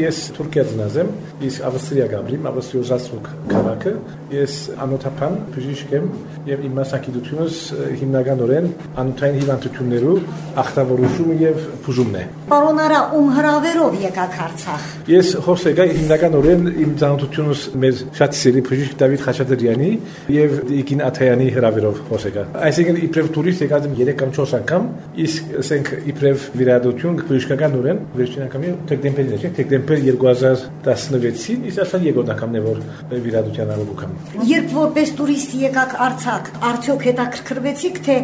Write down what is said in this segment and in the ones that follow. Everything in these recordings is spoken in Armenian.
Ես Թուրքիա ծնած եմ, իսկ Ավստրիա գաբրիմ, Ավստրիա Զաստրուկ քաղաքը։ Ես անոթափան բժիշկ եմ եւ իմ մասնակցությունս հիմնականորեն անոթային հիվանդություններու ախտավորություն եւ բուժումն է։ Պարոն Արա, ում հրավերով եկաք Արցախ։ Ես հորսեգա հիմնականորեն իմ ծանոթությունս մեր շատ սիրելի բժիշկ Դավիթ Խաչատրյանի եւ Իգին Աթայանի հրավերով հորսեգա։ Այսինքն իբրև տուրիստ եկած եմ 3 կամ 4 անգամ, իսկ ասենք իբրև վիրադություն բժշկականորեն վերջին անգամի դեկտեմբերին է, դեկտեմբեր դեկտեմբեր 2016-ին իսկ ասա երկրորդ անգամն է որ վիրադության առողջ եմ։ Երբ որպես տուրիստ եկաք Արցախ, արդյոք հետաքրքրվեցիք թե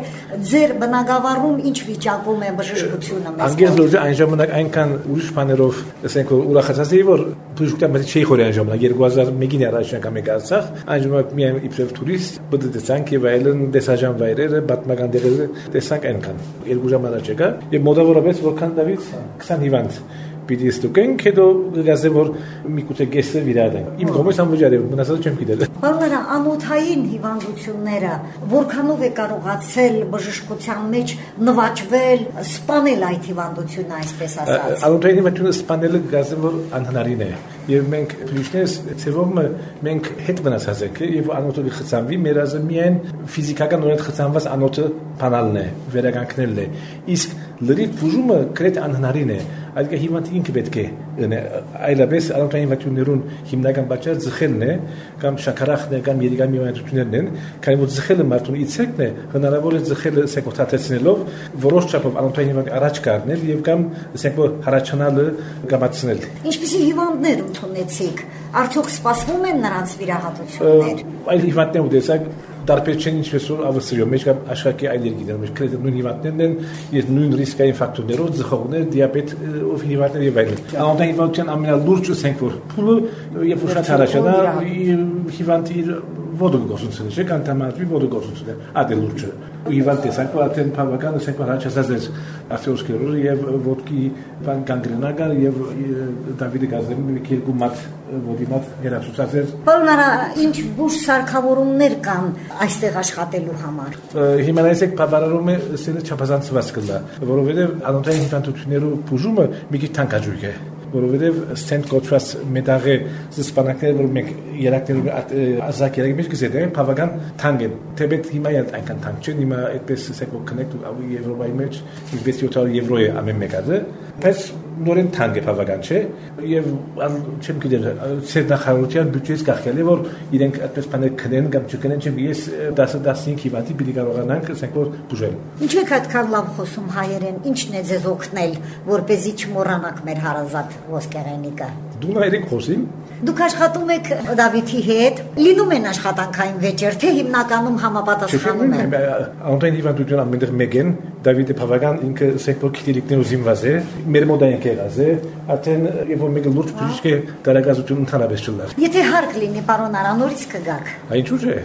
ձեր բնակավարում ինչ վիճակում է բժշկությունը մեզ։ Անգեզ որ այն ժամանակ այնքան ուրիշ բաներով, ասենք որ ուրախացած էի որ բժշկության մեջ չի խորի այն ժամանակ 2001-ին առաջին անգամ եկա Արցախ, այն ժամանակ միայն իբրև տուրիստ բդդեցանք եւ այլն տեսաժան վայրերը, պատմական դերերը տեսանք այնքան։ Երկու ժամ առաջ եկա եւ մոտավորապես որքան Դավիթ 20 հիվանդ պիտի ստուգենք, հետո գազե որ միգուցե գեսը վիրադեն։ Իմ կողմից անվճար է, մնացածը չեմ գիտել։ Բանարա անոթային հիվանդությունները որքանով է կարողացել բժշկության մեջ նվաճվել, սպանել այդ հիվանդությունը, այսպես ասած։ Անոթային հիվանդությունը սպանելը գազե որ անհնարին է եւ մենք փրիշներս ծեվում մենք հետ մնացած ենք եւ անոթը խցանվի մեր ազը միայն ֆիզիկական օրենք խցանված անոթը բանալն է վերականգնելն է իսկ լրիվ բուժումը կրետ անհնարին է այդ հիվանդը ինքը պետք է այլապես անոթային վաճառներուն հիմնական պատճառը ձխելն է կամ շաքարախն է կամ երիկամի վաճառություններն են քանի որ ձխելը մարդուն իցեկն է հնարավոր է ձխելը սեկոտացնելով որոշ չափով անոթային հիվանդ առաջ կառնել եւ կամ ասենք որ հարաճանալը գամացնել ինչպեսի հիվանդներ ընդունեցիք արդյոք սպասվում են նրանց վիրահատություններ այլ հիվանդներ ունեցակ տարբեր չեն ինչպես որ ավստրիո մեջ կամ աշխարհի այլ երկրներում մեջ կրետ նույն հիվանդներն են եւ նույն ռիսկային ֆակտորներով ձխողներ դիաբետ ով հիվանդներ եւ այլն անոթային հիվանդության ամենալուրջը ասենք որ փուլը երբ որ շատ հարաշանա հիվանդի գործունեությունը չէ կան համարվի vodog գործունեությունը ադե լուրջը հիվանդ տեսանք որ արդեն բավական ասենք որ հաճասած է ասիոսկերոզը եւ ոդկի բան գանգրենագար եւ Դավիթ Գազդեմի մի երկու մատ ոդի մատ երացուցած էր Պարոն Արա ինչ բուժ սարքավորումներ կան այստեղ աշխատելու համար Հիմա այսեք բավարարում է սերը չափազանցված կլա որովհետեւ անոթային հիվանդություններու բուժումը մի քիչ թանկաջույք է որովհետև ստենտ կոչված մետաղի սպանակները որ մենք երակներում ազակ երակի մեջ գցել բավական թանկ են թեպետ հիմա այնքան թանկ չեն հիմա այդպես ասեք որ կնեկտ եվրոպայի մեջ 600 եվրո է ամեն մեկը բայց նորեն թանկ է բավական չէ? Եւ չեմ գիտեր ցերնախարության բյուջեից գախել է որ իրենք այդպես բաներ քնեն կամ չքնեն չեմ ես 10-15 հիվանդի պիտի կարողանանք ասենք որ բուժել ինչու եք այդքան լավ խոսում հայերեն ինչն է ձեզ օգնել որ เป զի չմոռանաք մեր հարազատ ոսկեղենիկը դու նայեք խոսին Դուք աշխատում եք Դավիթի հետ, լինում են աշխատանքային վեճեր, թե հիմնականում համապատասխանում են։ Անտեն հիվանդություն ամենտեղ մեկ են, Դավիթը բավական ինքը սեկտոր քիտիրիկներ ուզիմված է, մեր մոդային եղած է, արդեն երբ որ մեկը լուրջ բժիշկ է, դարակազություն ընդհանրապես չլար։ Եթե հարկ լինի, պարոն Արանորից կգաք։ Այնու՞ չէ։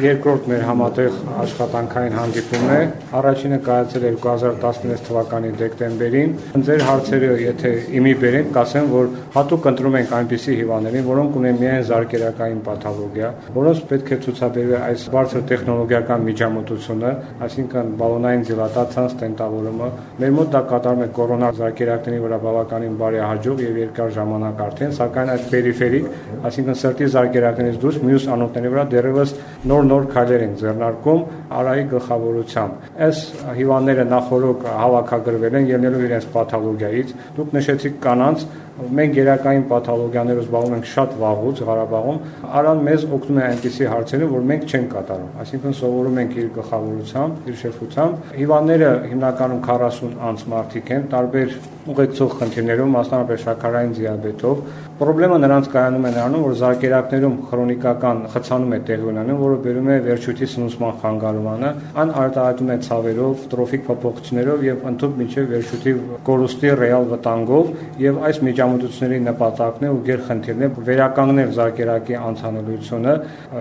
երկրորդ մեր համատեղ աշխատանքային հանդիպումն է։ Առաջինը կայացել է 2016 թվականի դեկտեմբերին։ Ձեր հարցերը, եթե իմի բերենք, կասեմ, որ հատուկ ընտրում ենք այնպիսի հիվանդներին, որոնք ունեն միայն զարկերակային պաթոլոգիա, որոնց պետք է ցուցաբերվի այս բարձր տեխնոլոգիական միջամտությունը, այսինքն բալոնային դիլատացիան, ստենտավորումը։ Մեր մոտ դա կատարում է կորոնար զարկերակների վրա բավականին բարեհաջող եւ երկար ժամանակ արդեն, սակայն այդ պերիֆերիկ, այսինքն սրտի զարկերակներից դուրս մյուս անոթների վրա դեռևս նոր նոր քայլեր ենք ձեռնարկում Արայի գլխավորությամբ։ Այս հիվանդները նախորոք հավաքագրվել են ելնելով իրենց պաթոլոգիայից։ Դուք նշեցիք կանանց, Մենք գերակային պաթոլոգիաներով զբաղվում ենք շատ վաղուց Ղարաբաղում։ Արան մեզ օգնում է այնպիսի հարցերում, որ մենք չենք կատարում։ Այսինքն սովորում ենք իր գլխավորությամբ, իր շեֆությամբ։ Հիվանդները հիմնականում 40 անց մարդիկ են, տարբեր ուղեկցող խնդիրներով, մասնավորապես շաքարային դիաբետով, Պրոբլեմը նրանց կայանում է նրանում, որ զարկերակներում քրոնիկական խցանում է տեղի ունենում, որը բերում է վերջույթի սնուցման խանգարումանը, ան արտահայտում է ցավերով, տրոֆիկ փոփոխություններով եւ ընդհանուր միջև վերջույթի կորուստի ռեալ վտանգով եւ այս միջամտությունների նպատակն է ու գերխնդիրն է վերականգնել զարկերակի անցանելիությունը,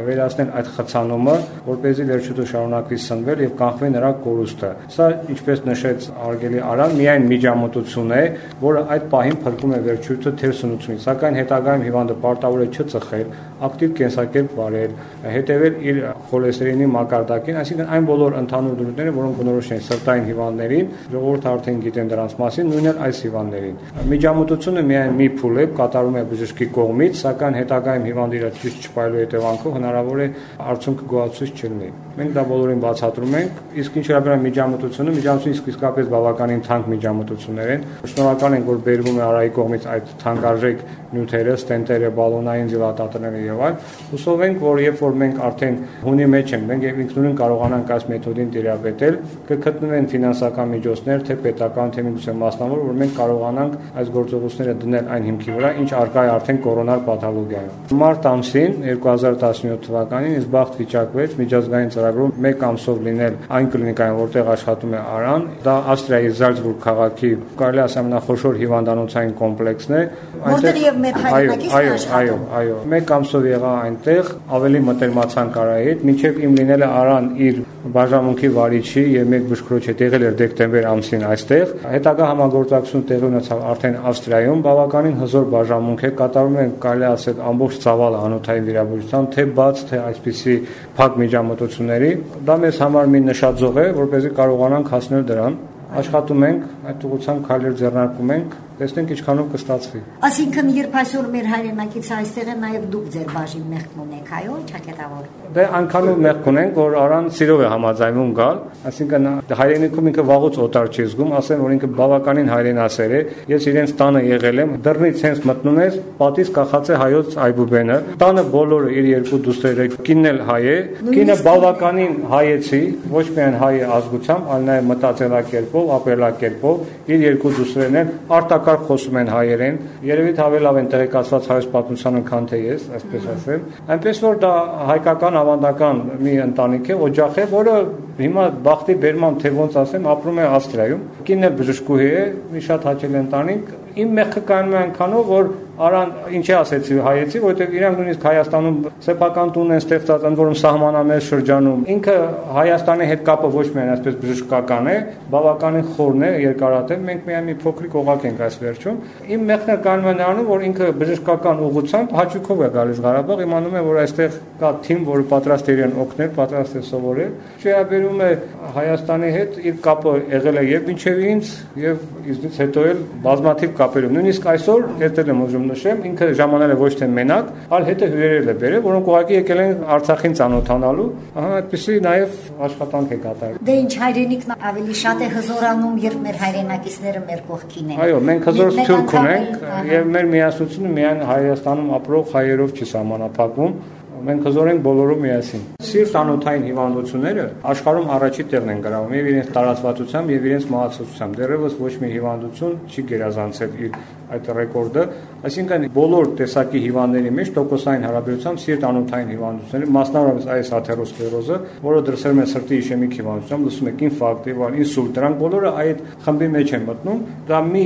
վերացնել այդ խցանումը, որ เป զի վերջույթը շարունակվի սնվել եւ կանխվի նրա կորուստը։ Սա ինչպես նշեց Արգելի Արան, միայն միջամտություն է, որը այդ պահին փրկում է վերջույթը թեր սնուցումից, սակայն սակայն հետագայում հիվանդը պարտավոր է չծխել, ակտիվ կենսակերպ վարել, հետևել իր խոլեստերինի մակարդակին, այսինքն այն բոլոր ընդհանուր դրույթները, որոնք բնորոշ են սրտային հիվանդներին, ժողովուրդը արդեն գիտեն դրանց մասին, նույնն էլ այս հիվանդներին։ Միջամտությունը միայն մի փուլ է, կատարում է բժշկի կողմից, սակայն հետագայում հիվանդը իր ճիշտ չպայելու հետևանքով հնարավոր է արդյունքը գոհացուցիչ չլինի։ Մենք դա բոլորին բացատրում ենք, իսկ ինչ վերաբերում միջամտությունը, միջամտությունը իսկ իսկապես բավականին թանկ միջամտություններ են։ Շնորհակալ ենք, որ բերվում է Արայի կողմից այդ թանկարժեք նյութերը, ստենտերը, բալոնային դիլատատորները եւ այլ։ Հուսով ենք, որ երբ որ մենք արդեն հունի մեջ ենք, մենք եւ ինքնուրույն կարողանանք այս մեթոդին դիապետել, կգտնվեն ֆինանսական միջոցներ, թե պետական, թե միգուցե մասնավոր, որ մենք կարողանանք այս գործողությունները դնել այն հիմքի վրա, ինչ արկա է արդեն կորոնար պաթոլոգիայում։ Մարտ ամսին 2017 թվականին իսկ բախտ վիճակվեց միջազգային ծրագրում 1 ամսով լինել այն կլինիկայում, որտեղ աշխատում է Արան, դա Ավստրիայի Զալցբուրգ քաղաքի կարելի ասել ամենախոշոր հիվանդանոցային կոմպլեքսն է։ Այնտեղ մեր հայրենակիցն աշխատում։ Այո, այո։ Մեկ ամսով եղա այնտեղ, ավելի մտերմացան կարայի հետ, մինչև իմ լինելը Արան իր բաժանմունքի վարիչի եւ մեկ բժշկրոջ հետ եղել էր դեկտեմբեր ամսին այստեղ։ Հետագա համագործակցություն տեղի ունեցավ արդեն Ավստրիայում, բավականին հզոր բաժանմունք է, կատարում են կարելի ասել ամբողջ ծավալ անոթային վիրաբուժության, թե բաց, թե այսպիսի փակ միջամտությունների։ Դա մեզ համար մի նշաձող է, որպեսզի կարողանանք հասնել դրան աշխատում ենք, այդ ուղղությամբ քայլեր ձեռնարկում ենք, տեսնենք ինչքանով կստացվի։ Այսինքն, երբ այսօր մեր հայրենակից այստեղ է, նաև դուք ձեր բաժին մեղք ունեք, այո, ճակետավոր։ Դե անքանով մեղք ունենք, որ Արան սիրով է համաձայնում գալ, այսինքն հայրենիքում ինքը վաղուց օտար չի զգում, ասեն, որ ինքը բավականին հայրենասեր է։ Ես իրենց տանը եղել եմ, դռնից հենց մտնում ես, պատից կախած է հայոց այբուբենը։ Տանը բոլորը իր երկու դուստրերը, կինն էլ հայ է, կինը բավականին հայեցի, ոչ միայն հայ ազգությամբ, այլ նաև մտածելակերպով, ապրելակերպով, իր երկու դուստրերն են արտակ հակառակ խոսում են հայերեն, երևի թե լավ են տեղեկացված հայոց պատմությանը, քան թե ես, այսպես ասեմ։ Այնպես որ դա հայկական ավանդական մի ընտանիք է, օջախ է, որը հիմա բախտի բերման թե ոնց ասեմ, ապրում է Ավստրիայում։ Կինն էլ բժշկուհի է, մի շատ հաճելի ընտանիք։ Իմ մեղքը կայանում է այնքանով, որ Արան ինչի ասեցի հայեցի, որովհետև իրանք նույնիսկ Հայաստանում սեփական տուն են ստեղծած, ընդ որում սահմանամերձ շրջանում։ Ինքը Հայաստանի հետ կապը ոչ միայն այսպես բժշկական է, բավականին խորն է, երկարատև։ Մենք միայն մի փոքրիկ օղակ ենք այս վերջում։ Իմ մեղքն կանում է նրանում, որ ինքը բժշկական ուղղությամբ հաճույքով է գալիս Ղարաբաղ, իմանում է, որ այստեղ կա թիմ, որը պատրաստ է իրեն օգնել, պատրաստ է սովորել։ Շեաբերում է Հայաստանի հետ իր կապը եղել է եւ մինչեւ ինձ եւ իզնից հետո էլ բազմաթիվ կապերում։ Նույնիսկ այսօր երբել եմ ուզում նշեմ, ինքը ժամանել է ոչ թե մենակ, այլ հետը հյուրերել է բերել, որոնք ուղղակի եկել են Արցախին ծանոթանալու։ Ահա այդպեսի նաև աշխատանք է կատարել։ Դե ինչ հայրենիքն ավելի շատ է հզորանում, երբ մեր հայրենակիցները մեր կողքին են։ Այո, մենք հզոր թուրք ունենք եւ մեր միասնությունը միայն Հայաստանում ապրող հայերով չի սահմանափակվում մենք հզոր ենք բոլորով միասին։ Սիրտ անոթային հիվանդությունները աշխարհում առաջի տեղն են գրավում եւ իրենց տարածվածությամբ եւ իրենց մահացությունությամբ։ Դեռևս ոչ մի հիվանդություն չի գերազանցել իր այդ ռեկորդը, այսինքն բոլոր տեսակի հիվանդների մեջ տոկոսային հարաբերությամբ սիրտ անոթային հիվանդությունները, մասնավորապես այս աթերոսկլերոզը, որը դրսերում է սրտի իշեմիկ հիվանդությամբ, լսում եք ինֆարկտ եւ ինսուլտ, դրանք բոլորը այդ խմբի մեջ են մտնում։ Դա մի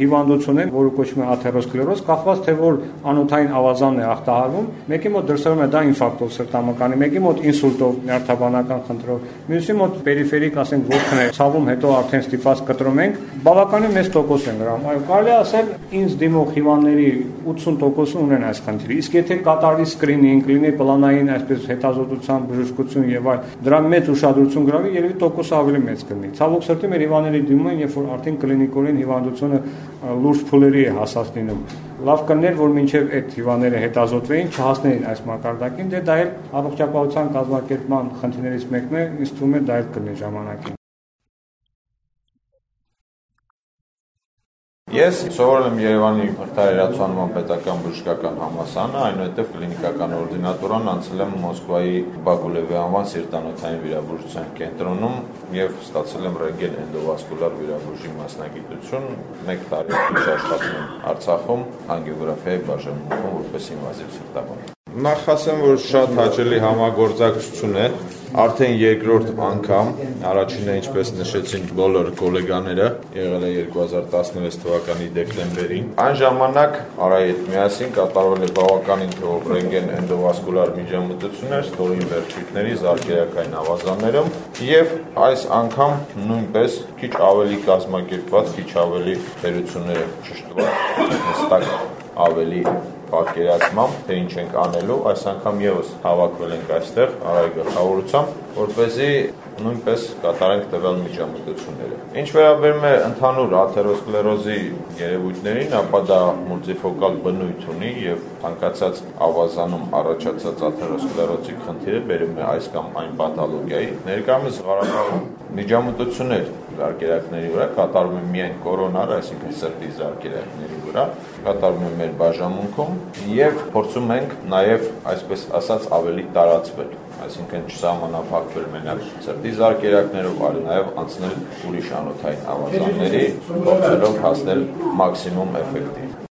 հիվանդություն է, որը կոչվում է աթերոսկլերոզ, կախված թե որ անոթային ավազանն է ախտահարվում, մեկի մոտ դրսերում է դա ինֆարկտով սրտամկանի, մեկի մոտ ինսուլտով, նյարդաբանական խնդրով, մյուսի մոտ պերիֆերիկ, ասենք, ողքն է, ցավում հետո արդեն ստիպված կտրում ենք, բավականին մեծ տոկոս են գրում։ Այո, կարելի ասել ինձ դիմող հիվանդների 80%-ը ունեն այս խնդիրը։ Իսկ եթե կատարվի սկրինինգ, լինի պլանային այսպես հետազոտության, բժշկություն եւ այլ, դրա մեծ ուշադրություն գրավի, երևի տոկոսը ավելի մեծ կլինի։ Ցավոք սրտի մեր հիվանդների դիմում են, երբ որ արդեն կլինիկորեն հիվանդությունը լուրջ փուլերի է հասած լինում լավ կներ, որ մինչև այդ հիվանդները հետազոտվեին, չհասնեին այս մակարդակին, դե դա էլ առողջապահության կազմակերպման խնդիրներից մեկն է, ինձ թվում է դա էլ կլինի ժամանակին։ Ես սովորել եմ Երևանի հրթարերացանման պետական բժշկական համալսարանը, այնուհետև կլինիկական օրդինատուրան անցել եմ Մոսկվայի Բակուլևի անվան սիրտանոթային վիրաբուժության կենտրոնում եւ ստացել եմ ռենտգեն էնդովասկուլար վիրաբուժի մասնագիտություն։ 1 տարի աշխատում եմ Արցախում անգիոգրաֆիայի բաժանմունքում որպես ինվազիվ սրտաբան։ Նախ ասեմ, որ շատ հաճելի համագործակցություն է Արդեն երկրորդ անգամ, առաջինը ինչպես նշեցին բոլոր գոլեգաները, եղել է 2016 թվականի դեկտեմբերին։ Այն ժամանակ Արայի հետ միասին կատարվել է բավականին թվով ռենտգեն էնդովասկուլար միջամտություններ ստորին վերջույթների զարգերակային ավազաններում եւ այս անգամ նույնպես քիչ ավելի կազմակերպված, քիչ ավելի թերությունները ճշտված, հստակ ավելի պատկերացմամբ, թե ինչ ենք անելու, այս անգամ եւս հավաքվել ենք այստեղ Արայի գլխավորությամբ, որ เป զի նույնպես կատարենք տվյալ միջամտությունները։ Ինչ վերաբերում է ընդհանուր աթերոսկլերոզի երևույթներին, ապա դա մուլտիֆոկալ բնույթ ունի եւ ցանկացած ավազանում առաջացած աթերոսկլերոզի խնդիրը բերում է այս կամ այն պաթոլոգիայի։ Ներկայումս Ղարաբաղում միջամտություններ զարգերակների վրա կատարվում է միայն կորոնար, այսինքն սրտի զարգերակների վրա, կատարվում է մեր բաժանմունքում եւ փորձում ենք նաեւ այսպես ասած ավելի տարածվել այսինքն չսահմանափակվել մենակ սրտի զարգերակներով, այլ նաև անցնել ուրիշ անոթային ավազանների, փորձելով հասնել մաքսիմում էֆեկտի։